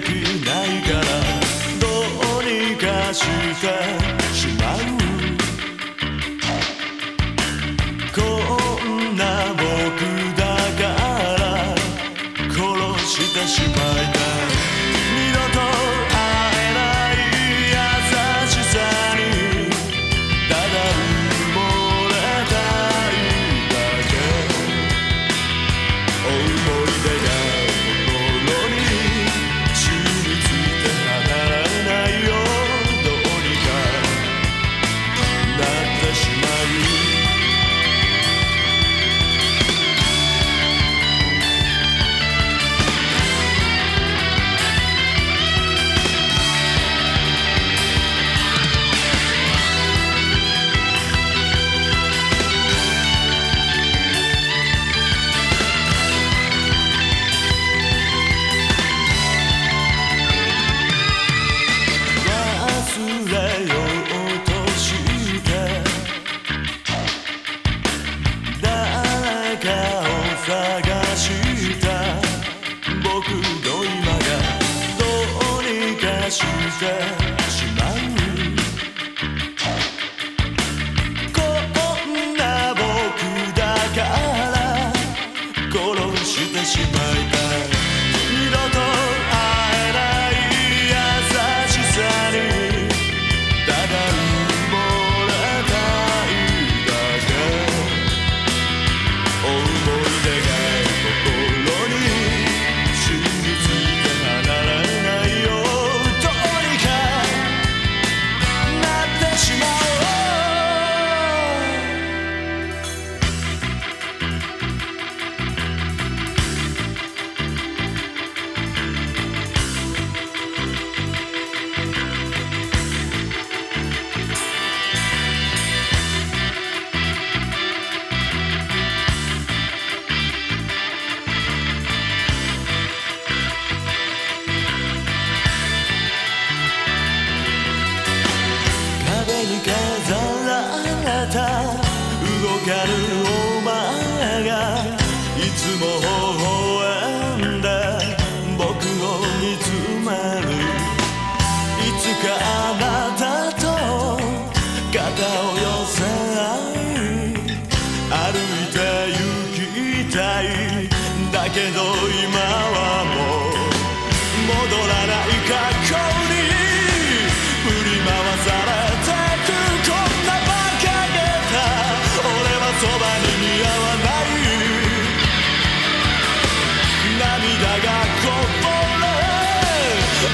gün you. burns.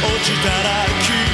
落ちたら消